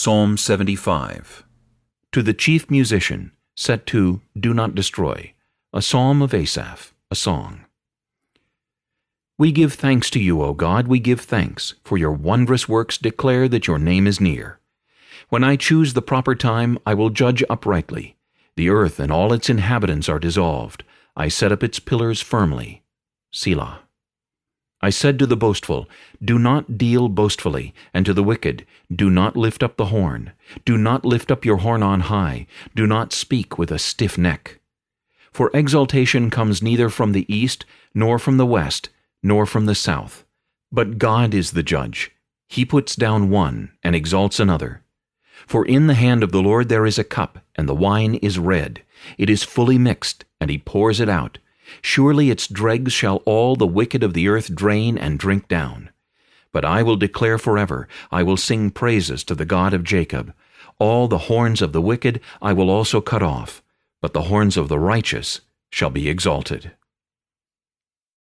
Psalm 75 To the chief musician, set to Do Not Destroy, a psalm of Asaph, a song. We give thanks to you, O God, we give thanks, for your wondrous works declare that your name is near. When I choose the proper time, I will judge uprightly. The earth and all its inhabitants are dissolved. I set up its pillars firmly. Selah. I said to the boastful, Do not deal boastfully, and to the wicked, Do not lift up the horn. Do not lift up your horn on high. Do not speak with a stiff neck. For exaltation comes neither from the east, nor from the west, nor from the south. But God is the judge. He puts down one, and exalts another. For in the hand of the Lord there is a cup, and the wine is red. It is fully mixed, and he pours it out. Surely its dregs shall all the wicked of the earth drain and drink down. But I will declare forever, I will sing praises to the God of Jacob. All the horns of the wicked I will also cut off, but the horns of the righteous shall be exalted.